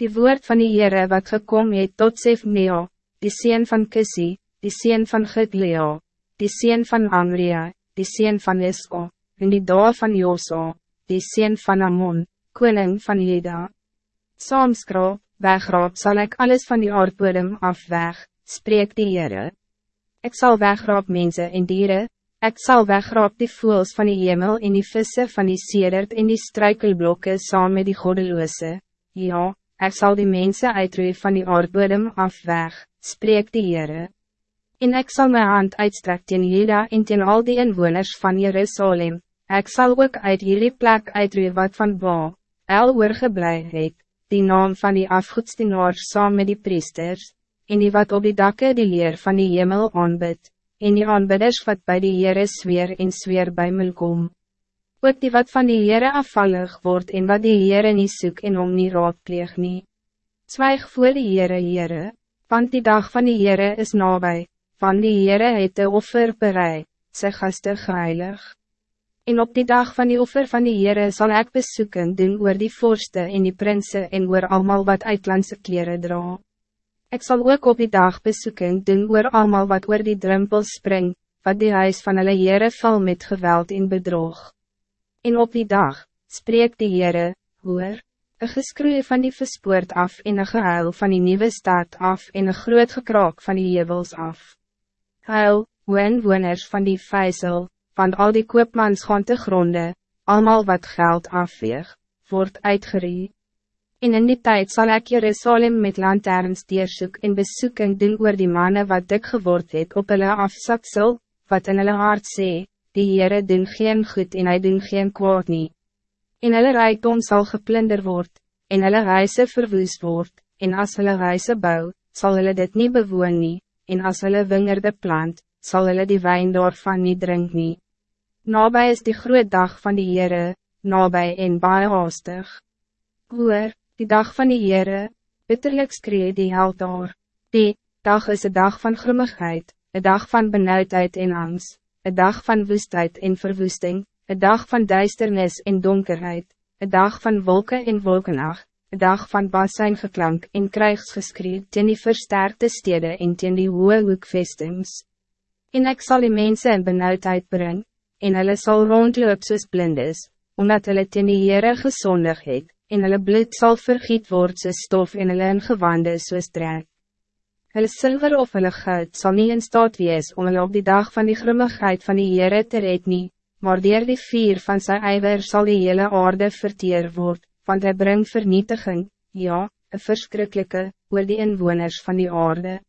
Die woord van die Heere wat gekom het tot Sefneo, die sien van Kissi, die sien van Gitleo, die sien van Amria, die sien van Isko, en die doel van Joso, die sien van Amon, koning van Jeda. Saamskraap, wegraap zal ik alles van die aardbodem afweg, spreek die Heere. Ik zal wegraap mensen en dieren, ik zal wegraap die voels van die hemel en die vissen van die sedert en die struikelblokken saam met die godeloose. Ja, ik zal die mensen uitroeien van die aardbodem afweg, spreek die Heere. En ik zal mijn hand uitstrek teen Juda en teen al die inwoners van Jerusalem. Ik zal ook uit jullie plek uitroeien wat van Ba, El oorgeblij het, die naam van die afgoedstienaars saam met die priesters, en die wat op die dakke die leer van die hemel aanbid, en die aanbidders wat bij die Heere zweer en zweer bij my kom. Ook die wat van die Heere afvallig wordt en wat die Heere nie soek en om nie raadpleeg nie. Zwijg voor die Heere Heere, want die dag van die Heere is nabij, van die Heere het de offer bereid, sy gaste geheilig. En op die dag van die offer van die Heere zal ik bezoeken doen oor die vorste en die prinsen en oor allemaal wat uitlandse kleren draagt. Ik zal ook op die dag bezoeken doen oor allemaal wat oor die drempel spring, wat die huis van hulle Heere val met geweld in bedrog. En op die dag, spreek die Heere, hoor, een geskroei van die verspoort af en een gehuil van die nieuwe stad af en een groot gekraak van die jebels af. Huil, woon woners van die vijzel, van al die koopmans gaan te gronde, allemaal wat geld afweeg, wordt uitgereed. En in die tijd zal ik Jerusalem met lanterns deersoek en besoeking doen oor die mannen wat dik geword het op hulle afsaksel, wat in hulle hart sê, die Heere doen geen goed en hy doen geen kwaad nie. En hulle rijkdom zal geplunder word, en hulle reise verwoes word, en as hulle reise bou, sal hulle dit niet bewoon nie, en as hulle wingerde plant, sal hulle die wijn daarvan nie drink nie. Nabij is die groot dag van die Heere, nabij en baie haastig. Hoor, die dag van die Heere, bitterlijk skree die held daar. Die dag is een dag van grimmigheid, een dag van benauwdheid en angst, een dag van woestheid en verwoesting, een dag van duisternis en donkerheid, een dag van wolken en wolkenach, een dag van bassijn geklank en krijgsgeskree ten die versterkte steden en ten die hoge hoekvestings. En ik zal die mensen in benauwdheid brengen, en hulle sal rondloop soos blindes, omdat hulle ten die Heere gezondig het, en hulle bloed zal vergiet worden soos stof en hulle in gewande soos trek. Hulle silver of hulle goud sal nie in staat wees om hulle op die dag van die grimmigheid van die Heere te red nie, maar dier die vier van sy eiwer sal die hele aarde verteer word, want hy brengt vernietiging, ja, een verschrikkelijke, oor die inwoners van die aarde.